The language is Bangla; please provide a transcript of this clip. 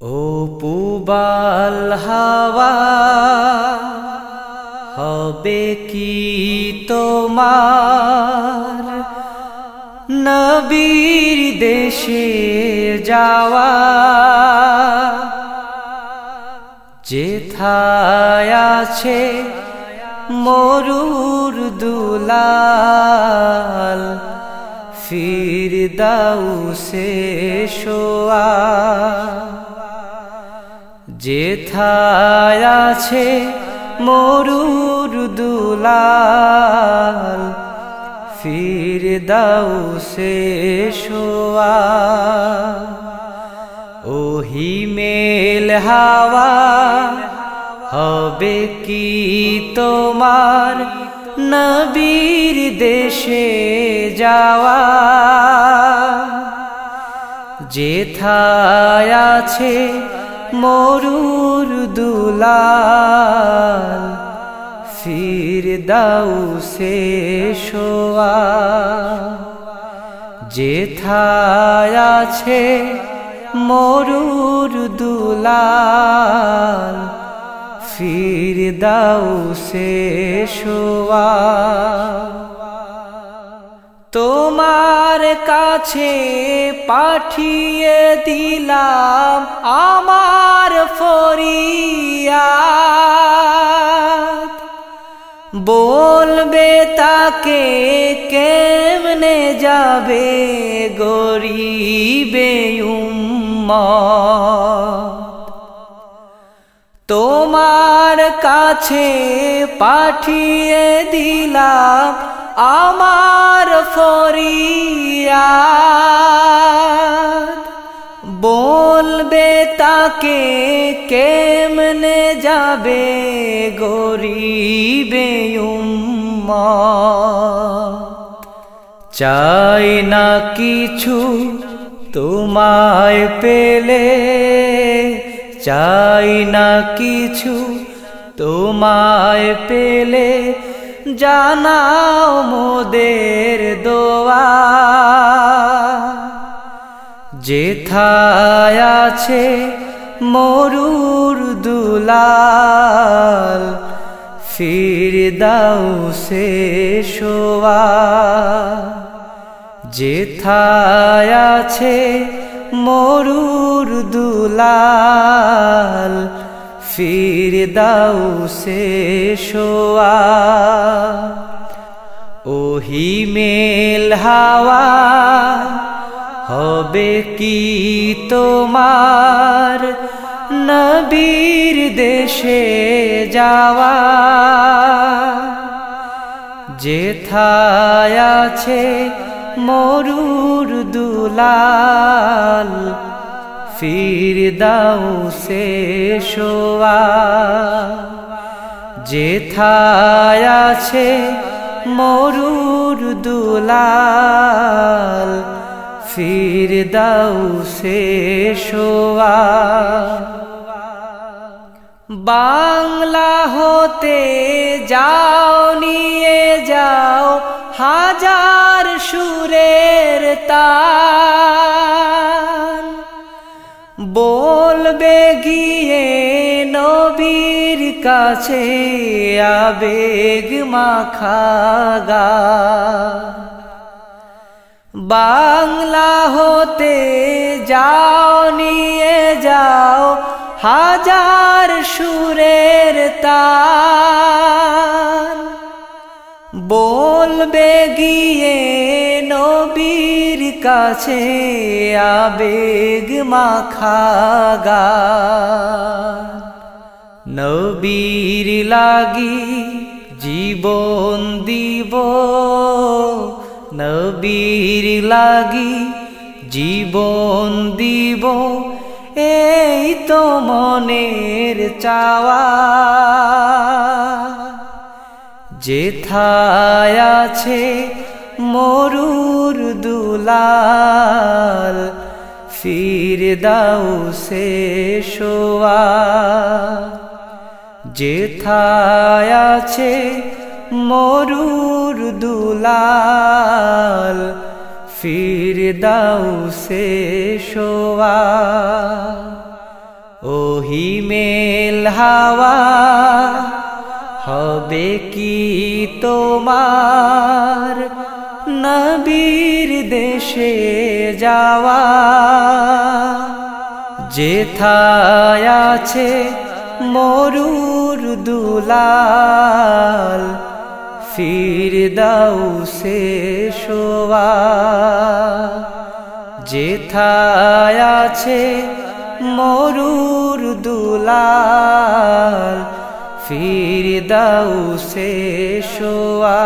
ও পুবাল হাওয়া, হবে কি তোমার? নবীর দেশে যাওয়া, যেথায় আছে মরুর দুলাল ফির দাউ সে শোয়া। যেথায় আছে মরুর দুলাল ফির দাউ সে শোয়া। ওহি মেল হাওয়া, হবে কি তোমার নবীর দেশে যাওয়া? যেথায় আছে মরুর দুলাল ফির দাউ সে শোয়া। যেথায় আছে মরুর দুলাল ফির দাউ সে শোয়া। তোমার কাছে পাঠিয়ে দিলাম আমার ফরিয়া বলবে তাকে কেমনে যাবে গরিবে তোমার কাছে পাঠিয়ে দিলাম আমার ফরিয়া বলবে তাকে কেমনে যাবে গরিবে চাই না কিছু তোমায় পেলে। চাই না কিছু তোমায় পেলে। জানাও মোদের দোয়া। যেথায় আছে মরুর দুলাল ফির দাও সে শোয়া। যেথায় আছে মরুর দুলাল ফির দাও সে শোয়া। ওহি মেল হাওয়া, হবে কি তোমার? নবীর দেশে যাওয়া। যেথায় আছে মরুর দুলাল ফির দাও সে শোয়া। যেথায় আছে মরুর দুলাল সে শোয়া। বাংলা হতে যাও, নিয়ে যাও হাজার সুরের তান বলবে গিয়ে নবীর কাছে আবেগ মাখাগা বাংলা হতে যাও, নিয়ে যাও হাজার সুরের তান বলবে গিয়ে নবীর কাছে আবেগ মাখাগা নবীর লাগি জীবন দিব। নবীর লাগি জীবন দিব। এই তো মনের চাওয়া। যেথায় আছে মরুর দুলাল, ফির দাও সে শোয়া। যেথায় আছে মরুর দুলাল, ফির দাও সে শোয়া। ওহিমেল হাওয়া, হবে কি তোমার? নবীর দেশে যাওয়া। যেথায় আছে মরুর দুলাল ফির দাও সে শোয়া যেথায় আছে মরুর দুলাল ফির দাও সে শোয়া